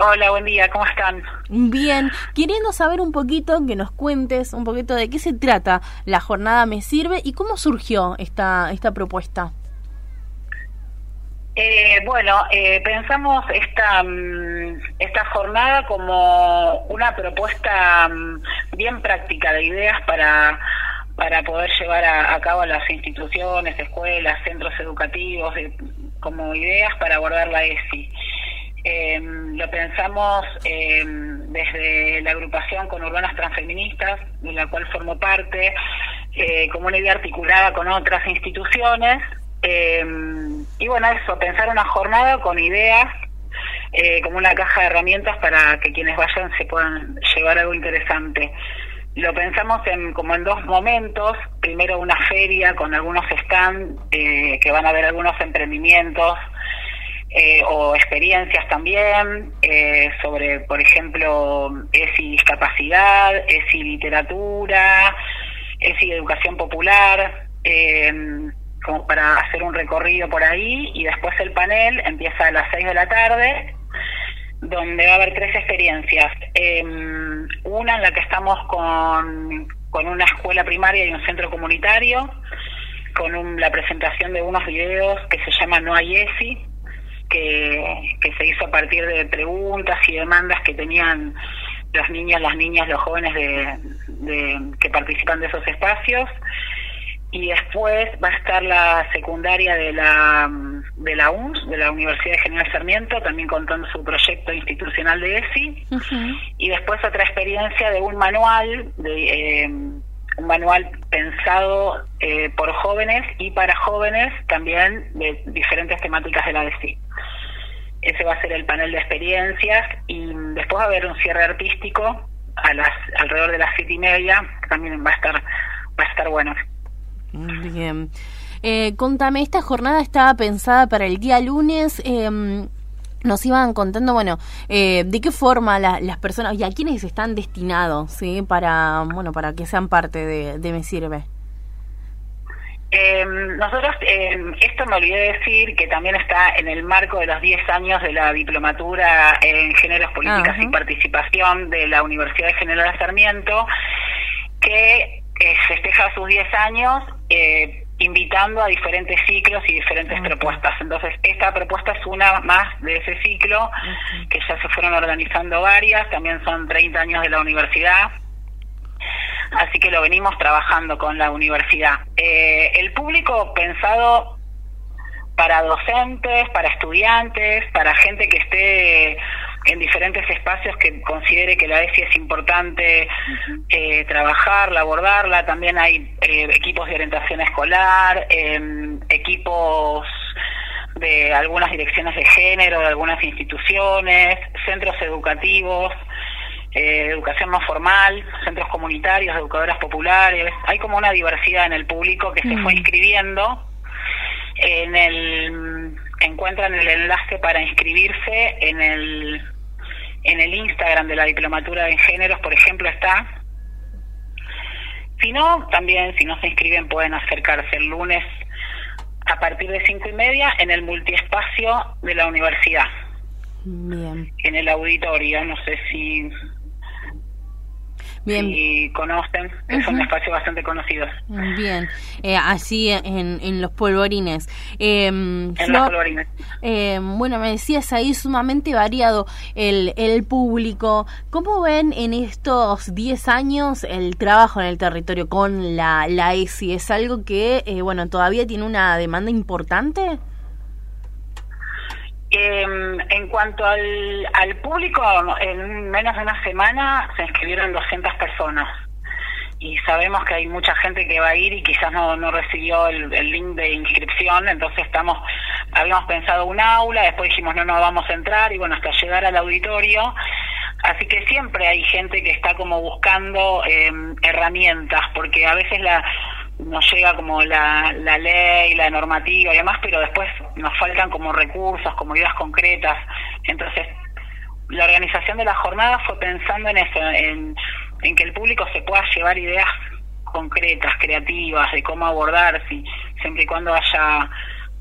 Hola, buen día, ¿cómo están? Bien, queriendo saber un poquito, que nos cuentes un poquito de qué se trata la jornada Me Sirve y cómo surgió esta, esta propuesta. Eh, bueno, eh, pensamos esta, mm, esta jornada como una propuesta mm, bien práctica de ideas para, para poder llevar a, cabo a las instituciones, escuelas, centros educativos, como ideas para abordar la ESI. Eh, lo pensamos eh, desde la agrupación con urbanas transfeministas, de la cual formo parte, eh, como una idea articulada con otras instituciones. Eh, y bueno, eso, pensar una jornada con ideas, como una caja de herramientas para que quienes vayan se puedan llevar algo interesante. Lo pensamos en, como en dos momentos. Primero una feria con algunos stands que van a ver algunos emprendimientos eh, o experiencias también eh, sobre, por ejemplo, ESI discapacidad, ESI literatura, ESI educación popular, eh, como para hacer un recorrido por ahí y después el panel empieza a las 6 de la tarde donde va a haber tres experiencias. una en la que estamos con, con una escuela primaria y un centro comunitario, con la presentación de unos videos que se llama No hay ESI, que, se hizo a partir de preguntas y demandas que tenían los niños, las niñas, los jóvenes de, que participan de esos espacios. Y después va a estar la secundaria de la, de la UNS, de la Universidad de General Sarmiento, también contando su proyecto institucional de ESI. Y después otra experiencia de un manual de, eh, un manual pensado eh, por jóvenes y para jóvenes también de diferentes temáticas de la DECI. Va a ser el panel de experiencias y después va a haber un cierre artístico a las alrededor de las siete y media, también va a estar va a estar bueno. Bien. Eh, contame, esta jornada estaba pensada para el día lunes. Eh, nos iban contando, bueno, eh, de qué forma las personas y a quiénes están destinados, ¿sí? Para, bueno, para que sean parte de, de Me Sirve. Em, nosotros, eh, esto me olvidé decir que también está en el marco de los 10 años de la diplomatura en géneros, políticas y participación de la Universidad de General Sarmiento, que eh, festeja sus 10 años. Eh, invitando a diferentes ciclos y diferentes propuestas. Entonces, esta propuesta es una más de ese ciclo, que ya se fueron organizando varias, también son 30 años de la universidad, así que lo venimos trabajando con la universidad. Eh, el público pensado para docentes, para estudiantes, para gente que esté en diferentes espacios que considere que la ESI es importante eh, trabajarla, abordarla. También hay eh, equipos de orientación escolar, em, equipos de algunas direcciones de género, de algunas instituciones, centros educativos, eh, educación no formal, centros comunitarios, educadoras populares. Hay como una diversidad en el público que se fue inscribiendo. En el encuentran el enlace para inscribirse en el en el Instagram de la Diplomatura en Géneros, por ejemplo, está. Si no, también, si no se inscriben, pueden acercarse el lunes a partir de cinco y media en el multiespacio de la universidad. Bien. En el auditorio, no sé si Bien. y conocen, es un espacio bastante conocido. Bien, eh, así en, en los polvorines. Em, en los polvorines. Em, bueno, me decías ahí sumamente variado el, el público. ¿Cómo ven en estos 10 años el trabajo en el territorio con la, la ESI? ¿Es algo que, eh, bueno, todavía tiene una demanda importante? Eh, en cuanto al, al público, en menos de una semana se inscribieron 200 personas. Y sabemos que hay mucha gente que va a ir y quizás no, no recibió el, link de inscripción, entonces estamos, habíamos pensado un aula, después dijimos no, no vamos a entrar y bueno, hasta llegar al auditorio, así que siempre hay gente que está como buscando eh, herramientas, porque a veces la nos llega como la, la ley, la normativa y demás, pero después nos faltan como recursos, como ideas concretas. Entonces, la organización de la jornada fue pensando en eso, en, en que el público se pueda llevar ideas concretas, creativas, de cómo abordar, si, siempre y cuando haya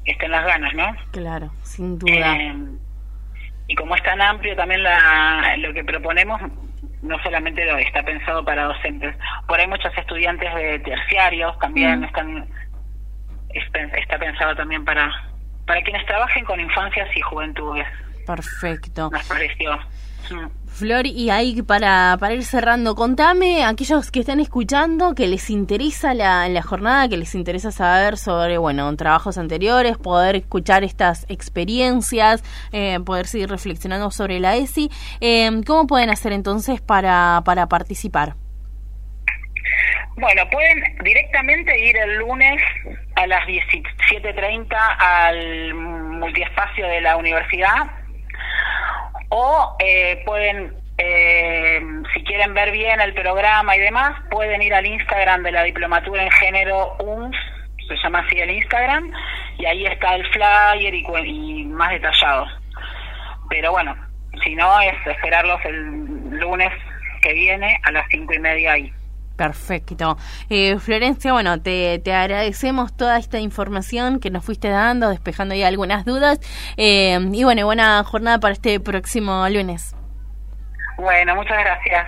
estén las ganas, ¿no? Claro, sin duda. Eh, y como es tan amplio también la, lo que proponemos no solamente lo, está pensado para docentes, por ahí muchos estudiantes de terciarios también mm. están está pensado también para para quienes trabajen con infancias y juventudes. Perfecto. Nos pareció. Flor, y ahí para, para ir cerrando, contame a aquellos que están escuchando que les interesa la, la jornada, que les interesa saber sobre, bueno, trabajos anteriores, poder escuchar estas experiencias, eh, poder seguir reflexionando sobre la ESI. Eh, ¿Cómo pueden hacer entonces para, para participar? Bueno, pueden directamente ir el lunes a las 17.30 al multiespacio de la universidad o eh, pueden, eh, si quieren ver bien el programa y demás, pueden ir al Instagram de la Diplomatura en Género UNS, se llama así el Instagram, y ahí está el flyer y, y más detallado. Pero bueno, si no, es esperarlos el lunes que viene a las cinco y media ahí. Perfecto. Eh, Florencia, bueno, te, te, agradecemos toda esta información que nos fuiste dando, despejando ya algunas dudas. Eh, y bueno, buena jornada para este próximo lunes. Bueno, muchas gracias.